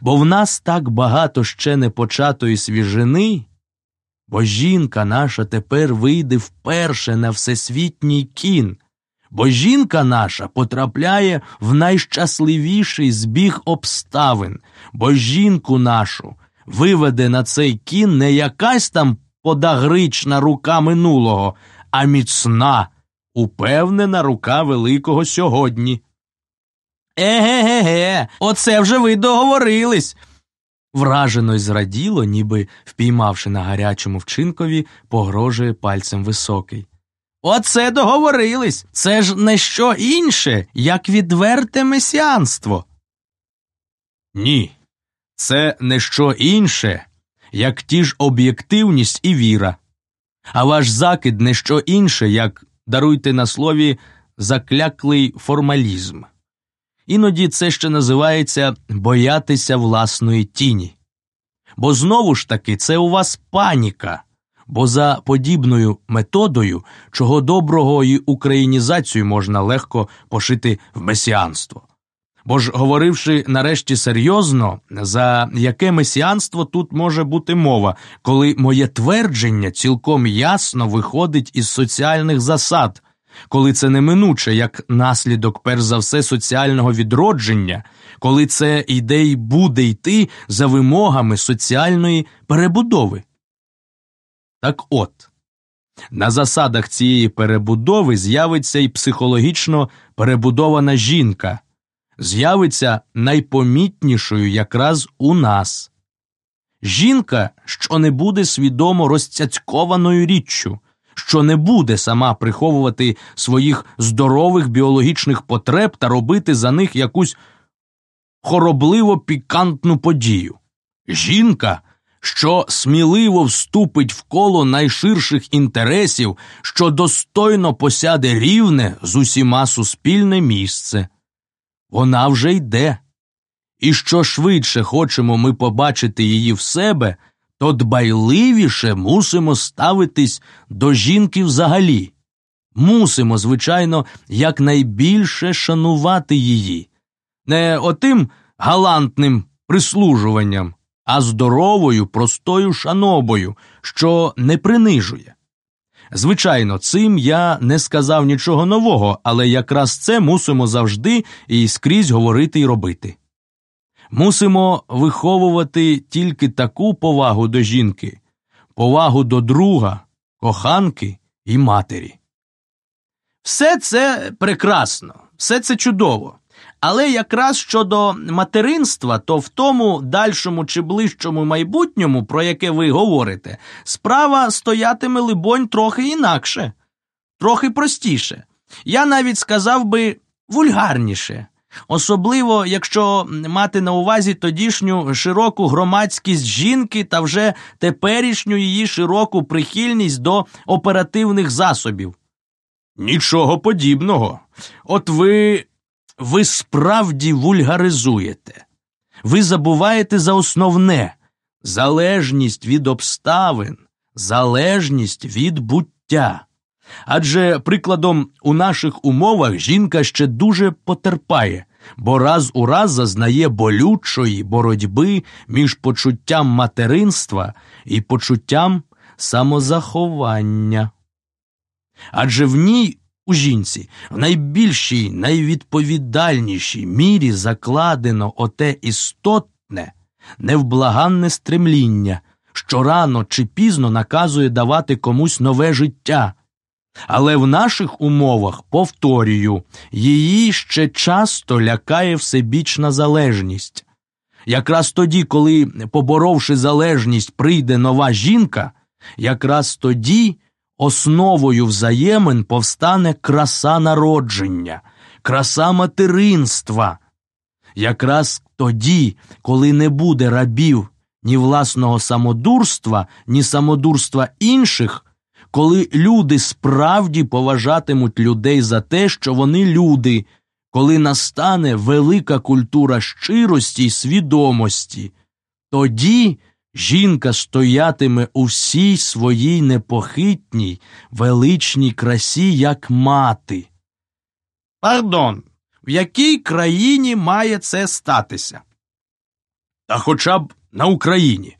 бо в нас так багато ще не початої свіжини, бо жінка наша тепер вийде вперше на всесвітній кін, бо жінка наша потрапляє в найщасливіший збіг обставин, бо жінку нашу виведе на цей кін не якась там подагрична рука минулого, а міцна, упевнена рука великого сьогодні. Еге-ге, оце вже ви договорились. Вражено й зраділо, ніби впіймавши на гарячому вчинкові, погрожує пальцем високий. Оце договорились. Це ж не що інше, як відверте месіанство. Ні, це не що інше, як ті ж об'єктивність і віра. А ваш закид не що інше, як даруйте на слові закляклий формалізм. Іноді це ще називається боятися власної тіні. Бо знову ж таки це у вас паніка, бо за подібною методою, чого доброго і українізацію можна легко пошити в месіанство. Бо ж, говоривши нарешті серйозно, за яке месіанство тут може бути мова, коли моє твердження цілком ясно виходить із соціальних засад, коли це неминуче як наслідок, перш за все, соціального відродження, коли це йде й буде йти за вимогами соціальної перебудови. Так от, на засадах цієї перебудови з'явиться й психологічно перебудована жінка, з'явиться найпомітнішою якраз у нас. Жінка, що не буде свідомо розцяцькованою річчю, що не буде сама приховувати своїх здорових біологічних потреб та робити за них якусь хоробливо пікантну подію. Жінка, що сміливо вступить в коло найширших інтересів, що достойно посяде рівне з усіма суспільне місце. Вона вже йде. І що швидше хочемо ми побачити її в себе, то дбайливіше мусимо ставитись до жінки взагалі. Мусимо, звичайно, якнайбільше шанувати її, не отим галантним прислужуванням, а здоровою, простою шанобою, що не принижує. Звичайно, цим я не сказав нічого нового, але якраз це мусимо завжди і скрізь говорити і робити. Мусимо виховувати тільки таку повагу до жінки, повагу до друга, коханки і матері. Все це прекрасно, все це чудово. Але якраз щодо материнства, то в тому дальшому чи ближчому майбутньому, про яке ви говорите, справа стоятиме, либонь, трохи інакше, трохи простіше. Я навіть сказав би вульгарніше. Особливо, якщо мати на увазі тодішню широку громадськість жінки та вже теперішню її широку прихильність до оперативних засобів. Нічого подібного. От ви ви справді вульгаризуєте. Ви забуваєте за основне залежність від обставин, залежність від буття. Адже, прикладом, у наших умовах жінка ще дуже потерпає, бо раз у раз зазнає болючої боротьби між почуттям материнства і почуттям самозаховання. Адже в ній у жінці в найбільшій, найвідповідальнішій мірі закладено оте істотне, невблаганне стремління, що рано чи пізно наказує давати комусь нове життя. Але в наших умовах, повторюю, її ще часто лякає всебічна залежність. Якраз тоді, коли, поборовши залежність, прийде нова жінка, якраз тоді основою взаємин повстане краса народження, краса материнства. Якраз тоді, коли не буде рабів ні власного самодурства, ні самодурства інших, коли люди справді поважатимуть людей за те, що вони люди, коли настане велика культура щирості й свідомості, тоді жінка стоятиме у всій своїй непохитній, величній красі, як мати. Пардон, в якій країні має це статися? Та хоча б на Україні.